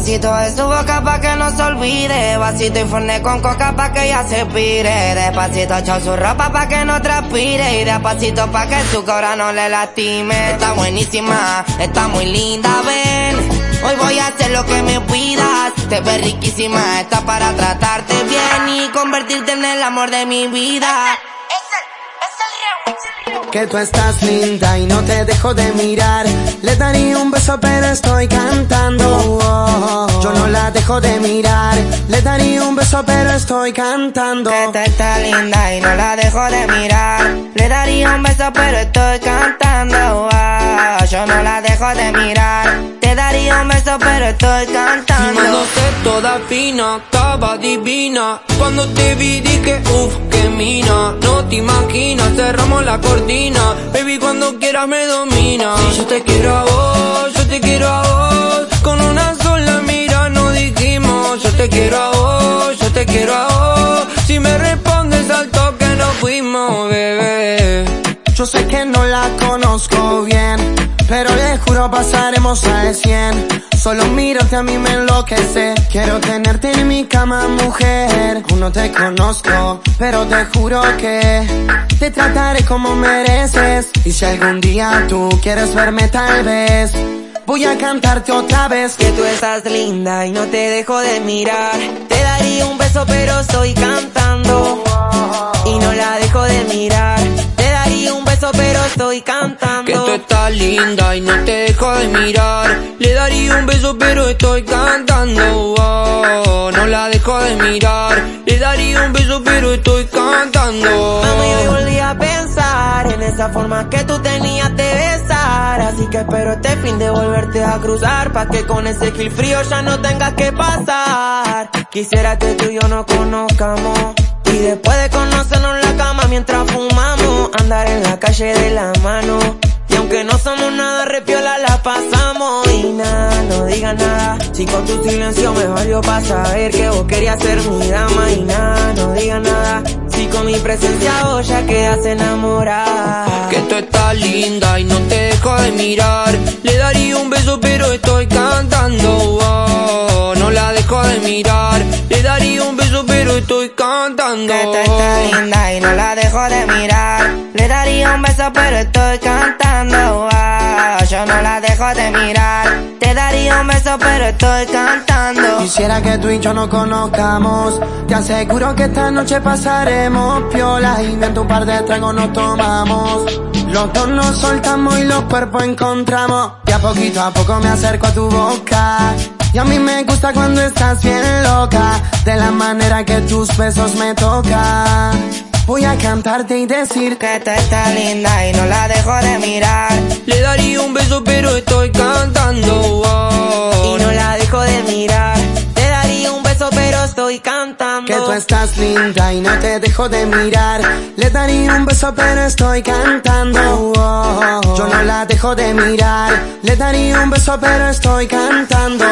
Besito de su boca pa' que no se olvide. Vasito y forne con coca pa' que ella se pire. Despacito echó su ropa pa' que no transpire. Y despacito pa' que su cobra no le lastime. Está buenísima, está muy linda, ven. Hoy voy a hacer lo que me pidas. Te ves riquísima, está para tratarte bien y convertirte en el amor de mi vida. Que tú estás linda y no te dejo de mirar. Le daría un beso pero estoy cantando. Yo no la dejo de mirar. Le daría un beso pero estoy cantando. Que tú estás linda y no la dejo de mirar. Le daría un beso pero estoy cantando. Yo no la dejo de mirar. Te daría un beso pero estoy cantando. toda fina, estaba divina. Cuando te vi dije, uff, que mina. No te imaginas, cerramos la cortina. Baby, cuando quieras me domina. Yo te quiero a vos, yo te quiero a vos. Con una sola mira nos dijimos, yo te quiero a vos, yo te quiero a vos. Si me respondes al toque nos fuimos, bebé. Yo sé que no la conozco bien, pero le juro pasaremos al 100. Solo que a mí me enloquece. Quiero tenerte en mi cama, mujer. Aún no te conozco, pero te juro que te trataré como mereces. Y si algún día tú quieres verme tal vez, voy a cantarte otra vez. Que tú estás linda y no te dejo de mirar. Te daría un beso pero estoy cantando. Y no la dejo de mirar. Pero estoy cantando. Que tú estás linda y no te dejo de mirar. Le daría un beso pero estoy cantando. no la dejo de mirar. Le daría un beso pero estoy cantando. Mami, hoy volví a pensar en esa forma que tú tenías de besar. Así que espero este fin de volverte a cruzar. Pa' que con ese kill frío ya no tengas que pasar. Quisiera que tú y yo nos conozcamos. Y después de conocernos en la cama mientras fumamos, calle de la mano. Y aunque no somos nada repiola, la pasamos. Y nada, no digas nada. Si con tu silencio me valió para saber que vos querías ser mi dama. Y nada, no digas nada. Si con mi presencia vos ya quedas enamorada. Que tú estás linda y no te dejo de mirar. Le daría un beso, pero estoy Que tú estás linda y no la dejo de mirar. Le daría un beso, pero estoy cantando. yo no la dejo de mirar. Te daría un beso, pero estoy cantando. Quisiera que tú y yo nos conozcamos. Te aseguro que esta noche pasaremos piola y en tu par de tragos nos tomamos. Los dos soltamos y los cuerpos encontramos. Y a poquito a poco me acerco a tu boca. Y a mí me gusta cuando estás bien loca, de la manera que tus besos me tocan. Voy a cantarte y decir que tú estás linda y no la dejo de mirar. Le daría un beso pero estoy cantando. Y estás linda y no te dejo de mirar. Le daría un beso pero estoy cantando. Yo no la dejo de mirar. Le daría un beso pero estoy cantando.